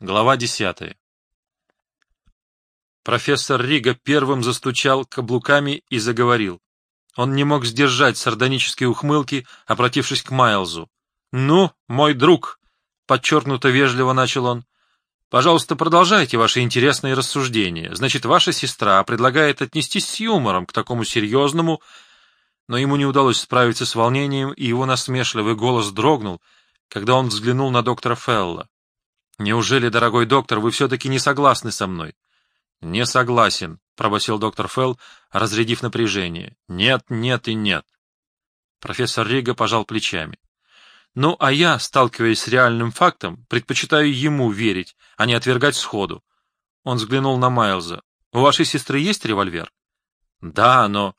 Глава десятая. Профессор Рига первым застучал каблуками и заговорил. Он не мог сдержать сардонические ухмылки, обратившись к Майлзу. «Ну, мой друг!» — подчеркнуто вежливо начал он. «Пожалуйста, продолжайте ваши интересные рассуждения. Значит, ваша сестра предлагает отнестись с юмором к такому серьезному...» Но ему не удалось справиться с волнением, и его насмешливый голос дрогнул, когда он взглянул на доктора Фелла. Неужели, дорогой доктор, вы все-таки не согласны со мной? — Не согласен, — пробасил доктор Фелл, разрядив напряжение. — Нет, нет и нет. Профессор Рига пожал плечами. — Ну, а я, сталкиваясь с реальным фактом, предпочитаю ему верить, а не отвергать сходу. Он взглянул на Майлза. — У вашей сестры есть револьвер? — Да, но...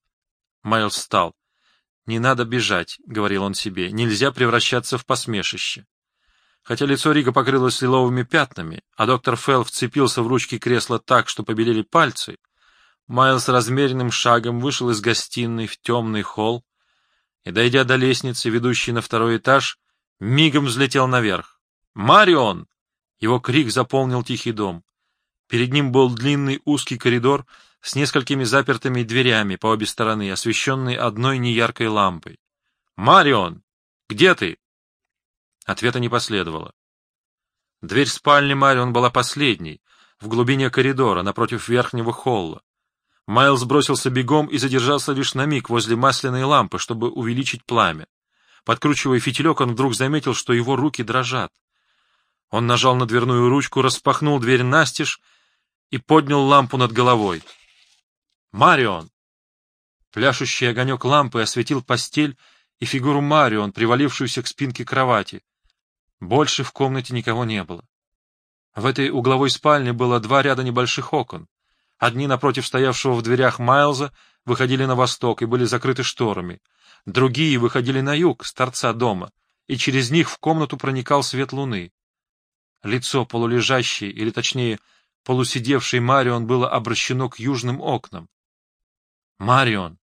Майлз встал. — Не надо бежать, — говорил он себе, — нельзя превращаться в посмешище. Хотя лицо Рига покрылось лиловыми пятнами, а доктор Фелл вцепился в ручки кресла так, что побелели пальцы, Майлз размеренным шагом вышел из гостиной в темный холл и, дойдя до лестницы, ведущей на второй этаж, мигом взлетел наверх. «Марион!» Его крик заполнил тихий дом. Перед ним был длинный узкий коридор с несколькими запертыми дверями по обе стороны, освещенный одной неяркой лампой. «Марион! Где ты?» Ответа не последовало. Дверь спальни Марион была последней, в глубине коридора, напротив верхнего холла. Майлз бросился бегом и задержался лишь на миг возле масляной лампы, чтобы увеличить пламя. Подкручивая фитилек, он вдруг заметил, что его руки дрожат. Он нажал на дверную ручку, распахнул дверь настежь и поднял лампу над головой. «Марион!» Пляшущий огонек лампы осветил постель и фигуру Марион, привалившуюся к спинке кровати. Больше в комнате никого не было. В этой угловой спальне было два ряда небольших окон. Одни напротив стоявшего в дверях Майлза выходили на восток и были закрыты шторами. Другие выходили на юг, с торца дома, и через них в комнату проникал свет луны. Лицо полулежащей, или точнее, полусидевшей Марион было обращено к южным окнам. «Марион!»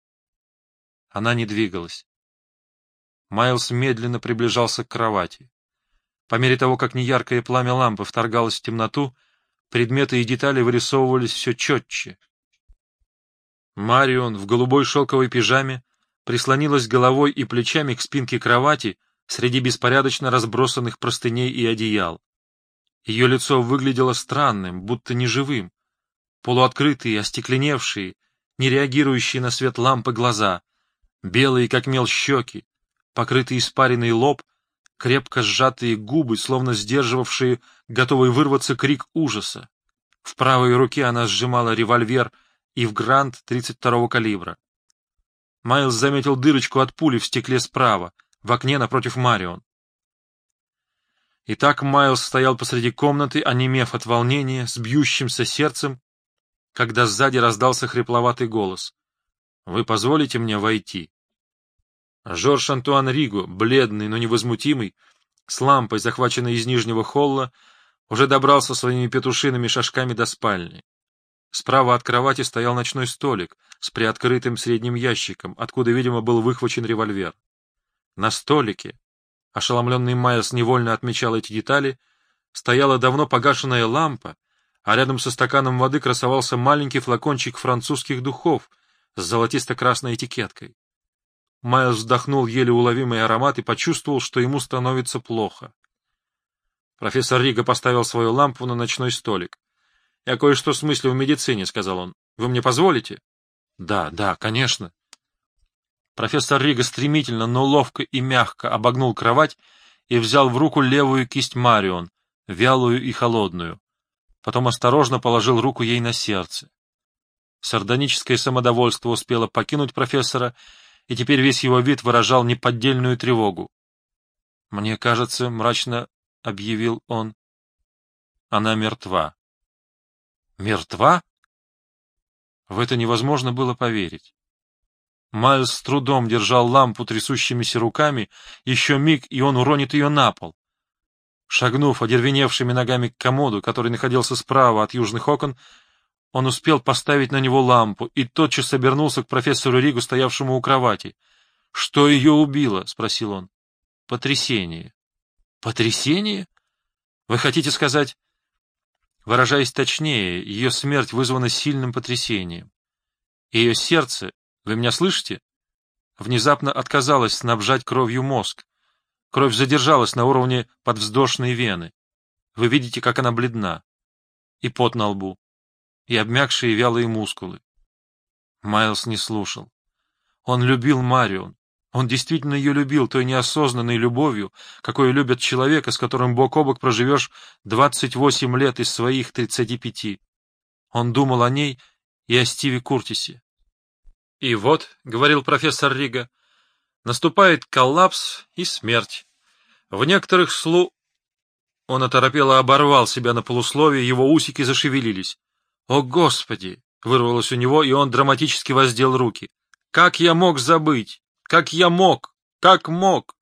Она не двигалась. Майлз медленно приближался к кровати. По мере того, как неяркое пламя лампы вторгалось в темноту, предметы и детали вырисовывались все четче. Марион в голубой шелковой пижаме прислонилась головой и плечами к спинке кровати среди беспорядочно разбросанных простыней и одеял. Ее лицо выглядело странным, будто неживым. Полуоткрытые, остекленевшие, не реагирующие на свет лампы глаза, белые, как мел, щеки, покрытый испаренный лоб — крепко сжатые губы, словно сдерживавшие готовый вырваться крик ужаса. В правой руке она сжимала револьвер и в грант 32-го калибра. Майлз заметил дырочку от пули в стекле справа, в окне напротив Марион. Итак, Майлз стоял посреди комнаты, онемев от волнения, с бьющимся сердцем, когда сзади раздался хрипловатый голос. «Вы позволите мне войти?» Жорж Антуан Риго, бледный, но невозмутимый, с лампой, захваченной из нижнего холла, уже добрался своими петушиными шажками до спальни. Справа от кровати стоял ночной столик с приоткрытым средним ящиком, откуда, видимо, был выхвачен револьвер. На столике, ошеломленный Майерс невольно отмечал эти детали, стояла давно погашенная лампа, а рядом со стаканом воды красовался маленький флакончик французских духов с золотисто-красной этикеткой. Майлз вдохнул еле уловимый аромат и почувствовал, что ему становится плохо. Профессор Рига поставил свою лампу на ночной столик. — Я кое-что смыслю в медицине, — сказал он. — Вы мне позволите? — Да, да, конечно. Профессор Рига стремительно, но ловко и мягко обогнул кровать и взял в руку левую кисть Марион, вялую и холодную. Потом осторожно положил руку ей на сердце. Сардоническое самодовольство успело покинуть профессора, и теперь весь его вид выражал неподдельную тревогу. — Мне кажется, — мрачно объявил он, — она мертва. — Мертва? В это невозможно было поверить. Майлз с трудом держал лампу трясущимися руками, еще миг, и он уронит ее на пол. Шагнув одервеневшими ногами к комоду, который находился справа от южных окон, он успел поставить на него лампу и тотчас обернулся к профессору Ригу, стоявшему у кровати. — Что ее убило? — спросил он. — Потрясение. — Потрясение? Вы хотите сказать... Выражаясь точнее, ее смерть вызвана сильным потрясением. Ее сердце, вы меня слышите? Внезапно отказалось снабжать кровью мозг. Кровь задержалась на уровне подвздошной вены. Вы видите, как она бледна. И пот на лбу. И обмякшие вялые мускулы. Майлз не слушал. Он любил Марион. Он действительно ее любил той неосознанной любовью, какой любят человека, с которым бок о бок проживешь 28 лет из своих 35. Он думал о ней и о Стиве Куртисе. «И вот», — говорил профессор Рига, — «наступает коллапс и смерть. В некоторых слу...» Он оторопело оборвал себя на полусловие, его усики зашевелились. «О, Господи!» — вырвалось у него, и он драматически воздел руки. «Как я мог забыть? Как я мог? Как мог?»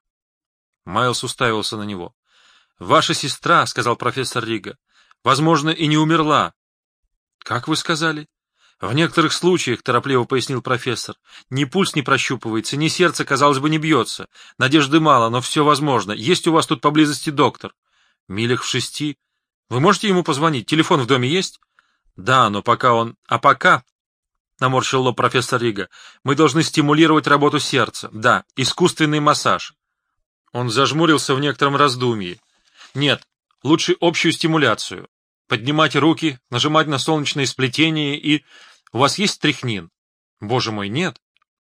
Майлз уставился на него. «Ваша сестра», — сказал профессор Рига, — «возможно, и не умерла». «Как вы сказали?» «В некоторых случаях», — торопливо пояснил профессор, — «ни пульс не прощупывается, ни сердце, казалось бы, не бьется. Надежды мало, но все возможно. Есть у вас тут поблизости доктор?» «Милях в шести. Вы можете ему позвонить? Телефон в доме есть?» «Да, но пока он... А пока...» — наморщил лоб профессор Рига. «Мы должны стимулировать работу сердца. Да, искусственный массаж». Он зажмурился в некотором раздумье. «Нет, лучше общую стимуляцию. Поднимать руки, нажимать на солнечное сплетение и... У вас есть стрихнин? Боже мой, нет.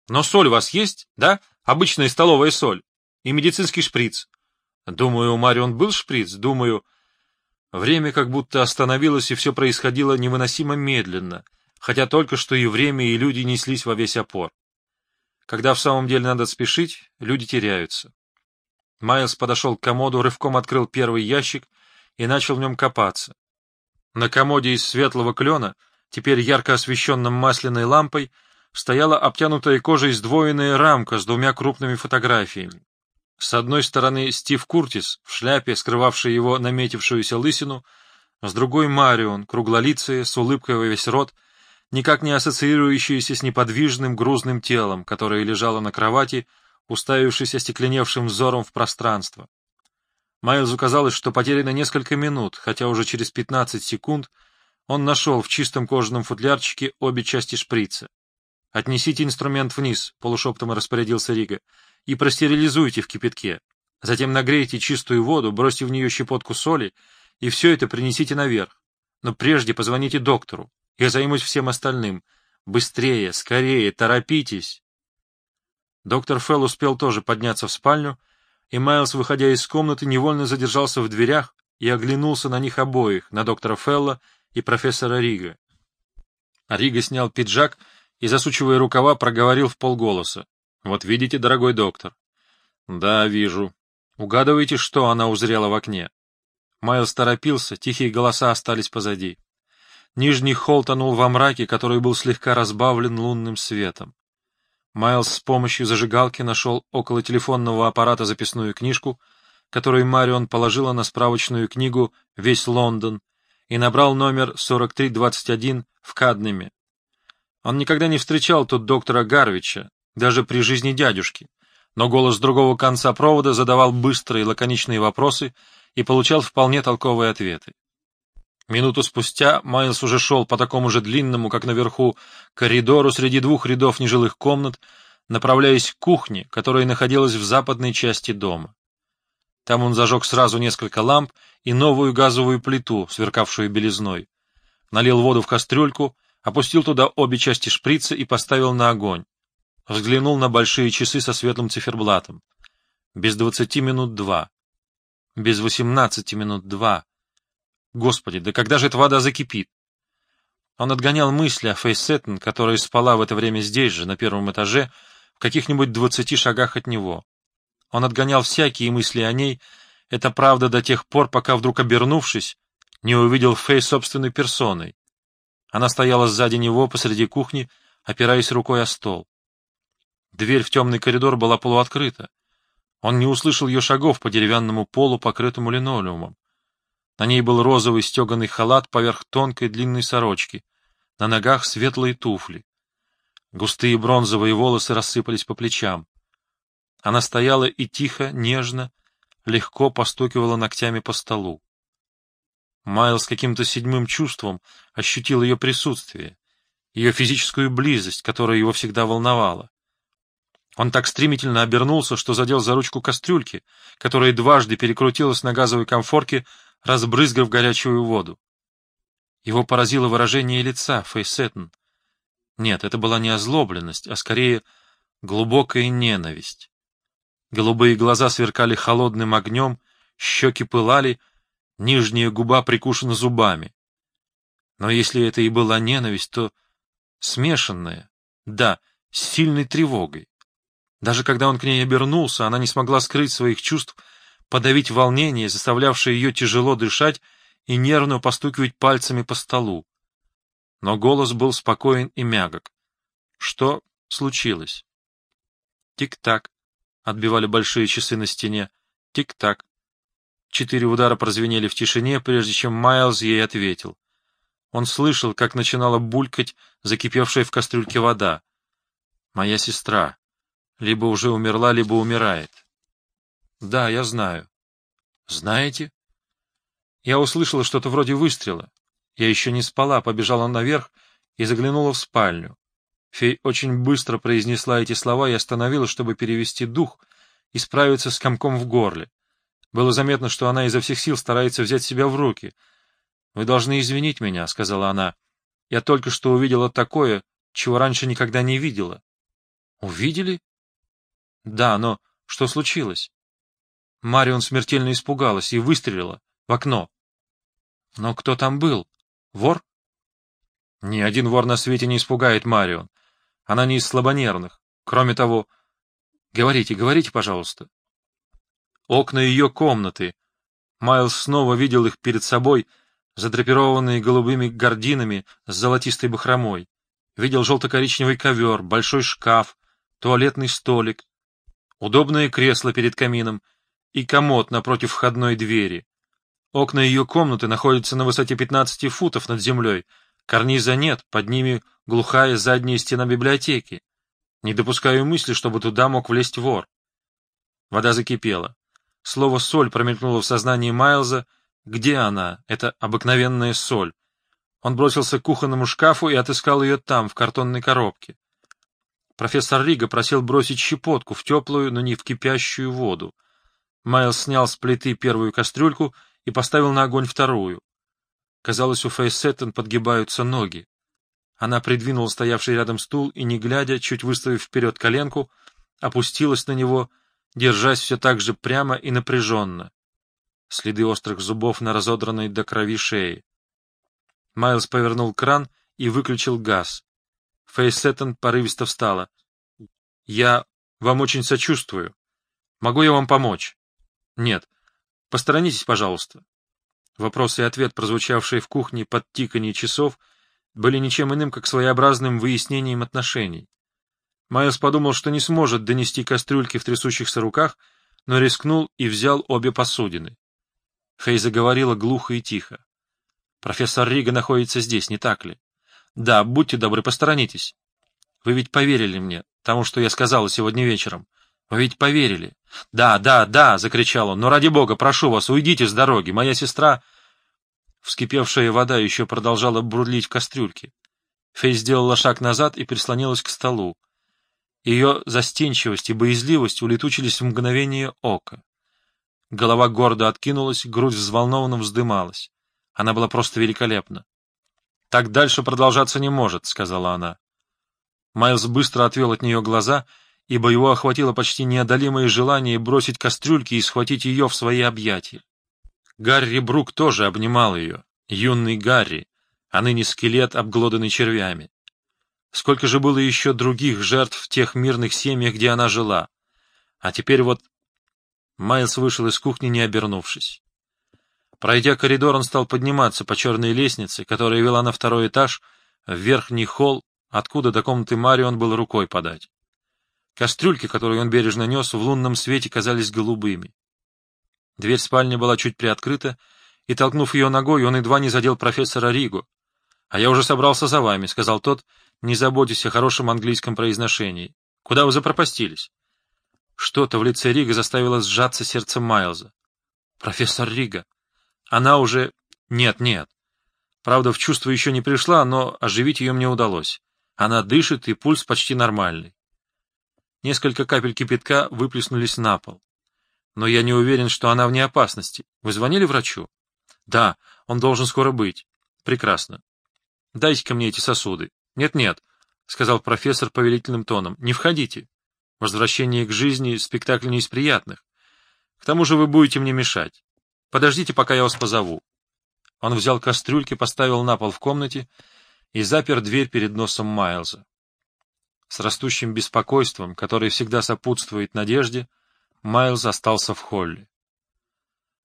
Но соль у вас есть, да? Обычная столовая соль. И медицинский шприц. Думаю, у Марион был шприц, думаю... Время как будто остановилось, и все происходило невыносимо медленно, хотя только что и время, и люди неслись во весь опор. Когда в самом деле надо спешить, люди теряются. Майлз подошел к комоду, рывком открыл первый ящик и начал в нем копаться. На комоде из светлого клена, теперь ярко освещенном масляной лампой, стояла обтянутая кожей сдвоенная рамка с двумя крупными фотографиями. С одной стороны Стив Куртис в шляпе, скрывавшей его наметившуюся лысину, с другой Марион, круглолицая, с улыбкой во весь рот, никак не ассоциирующаяся с неподвижным грузным телом, которое лежало на кровати, уставившись остекленевшим взором в пространство. Майлзу казалось, что потеряно несколько минут, хотя уже через 15 секунд он нашел в чистом кожаном футлярчике обе части шприца. «Отнесите инструмент вниз», — полушептом распорядился Рига, — «и простерилизуйте в кипятке. Затем нагрейте чистую воду, бросьте в нее щепотку соли, и все это принесите наверх. Но прежде позвоните доктору. Я займусь всем остальным. Быстрее, скорее, торопитесь!» Доктор Фелл успел тоже подняться в спальню, и Майлз, выходя из комнаты, невольно задержался в дверях и оглянулся на них обоих, на доктора Фелла и профессора Рига. Рига снял пиджак и, засучивая рукава, проговорил в полголоса. — Вот видите, дорогой доктор? — Да, вижу. Угадываете, что она узрела в окне? Майлз торопился, тихие голоса остались позади. Нижний холл тонул во мраке, который был слегка разбавлен лунным светом. Майлз с помощью зажигалки нашел около телефонного аппарата записную книжку, которую Марион положила на справочную книгу «Весь Лондон» и набрал номер 4321 в Каднеме. Он никогда не встречал тут доктора Гарвича, даже при жизни дядюшки, но голос другого конца провода задавал быстрые лаконичные вопросы и получал вполне толковые ответы. Минуту спустя Майлз уже шел по такому же длинному, как наверху, коридору среди двух рядов нежилых комнат, направляясь к кухне, которая находилась в западной части дома. Там он зажег сразу несколько ламп и новую газовую плиту, сверкавшую белизной. Налил воду в кастрюльку, опустил туда обе части шприца и поставил на огонь. Взглянул на большие часы со светлым циферблатом. Без двадцати минут два. Без восемнадцати минут два. Господи, да когда же эта вода закипит? Он отгонял мысли о Фейсеттен, которая спала в это время здесь же, на первом этаже, в каких-нибудь двадцати шагах от него. Он отгонял всякие мысли о ней, это правда до тех пор, пока вдруг обернувшись, не увидел Фей собственной персоной. Она стояла сзади него посреди кухни, опираясь рукой о стол. Дверь в темный коридор была полуоткрыта. Он не услышал ее шагов по деревянному полу, покрытому линолеумом. На ней был розовый стеганый халат поверх тонкой длинной сорочки, на ногах светлые туфли. Густые бронзовые волосы рассыпались по плечам. Она стояла и тихо, нежно, легко постукивала ногтями по столу. Майлз каким-то седьмым чувством ощутил ее присутствие, ее физическую близость, которая его всегда волновала. Он так стремительно обернулся, что задел за ручку кастрюльки, которая дважды перекрутилась на газовой комфорке, разбрызгав горячую воду. Его поразило выражение лица Фейсеттен. Нет, это была не озлобленность, а скорее глубокая ненависть. Голубые глаза сверкали холодным огнем, щеки пылали, нижняя губа прикушена зубами. Но если это и была ненависть, то смешанная, да, с сильной тревогой. Даже когда он к ней обернулся, она не смогла скрыть своих чувств, подавить волнение, заставлявшее ее тяжело дышать и нервно постукивать пальцами по столу. Но голос был спокоен и мягок. Что случилось? Тик-так. Отбивали большие часы на стене. Тик-так. Четыре удара прозвенели в тишине, прежде чем Майлз ей ответил. Он слышал, как начинала булькать закипевшая в кастрюльке вода. «Моя сестра. Либо уже умерла, либо умирает». «Да, я знаю». «Знаете?» Я услышала что-то вроде выстрела. Я еще не спала, побежала наверх и заглянула в спальню. Фей очень быстро произнесла эти слова и остановилась, чтобы перевести дух и справиться с комком в горле. Было заметно, что она изо всех сил старается взять себя в руки. «Вы должны извинить меня», — сказала она. «Я только что увидела такое, чего раньше никогда не видела». «Увидели?» «Да, но что случилось?» Марион смертельно испугалась и выстрелила в окно. «Но кто там был? Вор?» «Ни один вор на свете не испугает Марион. Она не из слабонервных. Кроме того... Говорите, говорите, пожалуйста». Окна ее комнаты. Майлз снова видел их перед собой, задрапированные голубыми гардинами с золотистой бахромой. Видел желто-коричневый ковер, большой шкаф, туалетный столик, удобное кресло перед камином и комод напротив входной двери. Окна ее комнаты находятся на высоте 15 футов над землей, карниза нет, под ними глухая задняя стена библиотеки. Не допускаю мысли, чтобы туда мог влезть вор. Вода закипела. Слово «соль» промелькнуло в сознании Майлза. Где она, эта обыкновенная соль? Он бросился к кухонному шкафу и отыскал ее там, в картонной коробке. Профессор Рига просил бросить щепотку в теплую, но не в кипящую воду. Майлз снял с плиты первую кастрюльку и поставил на огонь вторую. Казалось, у Фейсеттен подгибаются ноги. Она придвинула стоявший рядом стул и, не глядя, чуть выставив вперед коленку, опустилась на него — держась все так же прямо и напряженно. Следы острых зубов на разодранной до крови шее. Майлз повернул кран и выключил газ. Фейсеттон порывисто встала. — Я вам очень сочувствую. Могу я вам помочь? — Нет. Посторонитесь, пожалуйста. Вопрос и ответ, прозвучавшие в кухне под тиканье часов, были ничем иным, как своеобразным выяснением отношений. Майлз подумал, что не сможет донести кастрюльки в трясущихся руках, но рискнул и взял обе посудины. Фей заговорила глухо и тихо. «Профессор Рига находится здесь, не так ли? Да, будьте добры, посторонитесь. Вы ведь поверили мне, тому, что я сказала сегодня вечером. Вы ведь поверили. Да, да, да, — закричал он, — но ради бога, прошу вас, уйдите с дороги, моя сестра... Вскипевшая вода еще продолжала бурлить в кастрюльке. Фей сделала шаг назад и прислонилась к столу. Ее застенчивость и боязливость улетучились в мгновение ока. Голова гордо откинулась, грудь взволнованно вздымалась. Она была просто великолепна. — Так дальше продолжаться не может, — сказала она. Майлз быстро отвел от нее глаза, ибо его охватило почти неодолимое желание бросить кастрюльки и схватить ее в свои объятия. Гарри Брук тоже обнимал ее, юный Гарри, а ныне скелет, обглоданный червями. Сколько же было еще других жертв в тех мирных семьях, где она жила. А теперь вот... Майлз вышел из кухни, не обернувшись. Пройдя коридор, он стал подниматься по черной лестнице, которая вела на второй этаж, в верхний холл, откуда до комнаты Марион был рукой подать. Кастрюльки, которые он бережно нес, в лунном свете казались голубыми. Дверь спальни была чуть приоткрыта, и, толкнув ее ногой, он едва не задел профессора Ригу. — А я уже собрался за вами, — сказал тот, не заботьтесь о хорошем английском произношении. Куда вы запропастились? Что-то в лице Рига заставило сжаться сердце Майлза. Профессор Рига. Она уже... Нет, нет. Правда, в чувство еще не пришла, но оживить ее мне удалось. Она дышит, и пульс почти нормальный. Несколько капель кипятка выплеснулись на пол. Но я не уверен, что она вне опасности. Вы звонили врачу? Да, он должен скоро быть. Прекрасно. Дайте-ка мне эти сосуды. Нет-нет, — сказал профессор повелительным тоном, — не входите. Возвращение к жизни — спектакль не из приятных. К тому же вы будете мне мешать. Подождите, пока я вас позову. Он взял кастрюльки, поставил на пол в комнате и запер дверь перед носом Майлза. С растущим беспокойством, которое всегда сопутствует надежде, Майлз остался в холле.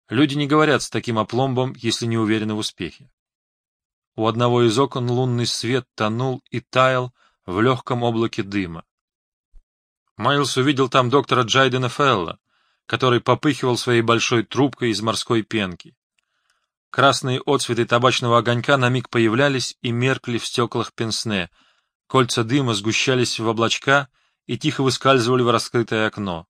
Люди не говорят с таким опломбом, если не уверены в успехе. У одного из окон лунный свет тонул и таял в легком облаке дыма. Майлз увидел там доктора Джайдена Фелла, который попыхивал своей большой трубкой из морской пенки. Красные отцветы табачного огонька на миг появлялись и меркли в стеклах пенсне, кольца дыма сгущались в облачка и тихо выскальзывали в раскрытое окно.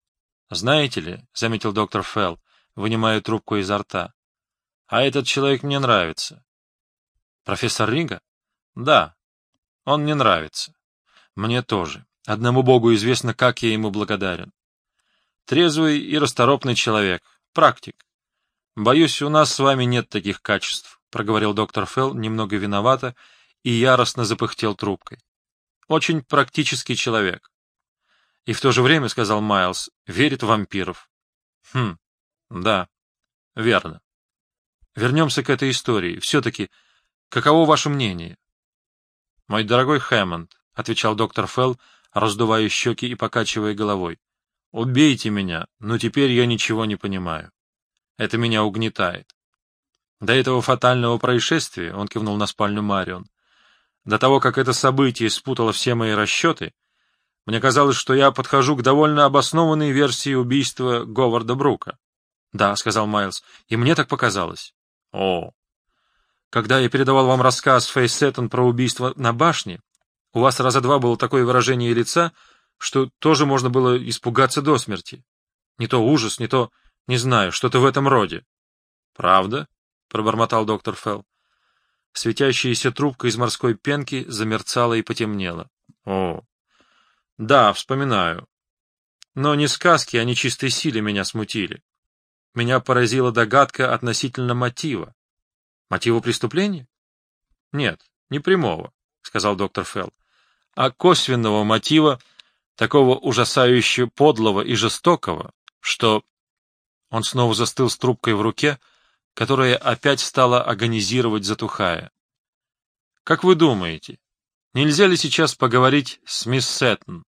— Знаете ли, — заметил доктор Фелл, вынимая трубку изо рта, — а этот человек мне нравится. — Профессор Рига? — Да. Он мне нравится. Мне тоже. Одному Богу известно, как я ему благодарен. Трезвый и расторопный человек. Практик. Боюсь, у нас с вами нет таких качеств, — проговорил доктор Фелл немного виновато и яростно запыхтел трубкой. Очень практический человек. И в то же время, — сказал Майлз, — верит в вампиров. Хм, да, верно. Вернемся к этой истории. Все-таки, каково ваше мнение? — Мой дорогой Хэммонд, — отвечал доктор Фелл, раздувая щеки и покачивая головой, Убейте меня, но теперь я ничего не понимаю. Это меня угнетает. До этого фатального происшествия, он кивнул на спальню Марион, до того, как это событие спутало все мои расчеты, мне казалось, что я подхожу к довольно обоснованной версии убийства Говарда Брука. — Да, — сказал Майлз, — и мне так показалось. — О. Когда я передавал вам рассказ Фейсеттон про убийство на башне, у вас раза два было такое выражение лица, что тоже можно было испугаться до смерти. Не то ужас, не то, не знаю, что-то в этом роде. — Правда? — пробормотал доктор Фелл. Светящаяся трубка из морской пенки замерцала и потемнела. — О, да, вспоминаю. Но не сказки, а нечистой силе меня смутили. Меня поразила догадка относительно мотива. Мотива преступления? Нет, не прямого, — сказал доктор Фелл, — а косвенного мотива, такого ужасающе подлого и жестокого, что... Он снова застыл с трубкой в руке, которая опять стала агонизировать, затухая. — Как вы думаете, нельзя ли сейчас поговорить с мисс Сеттон?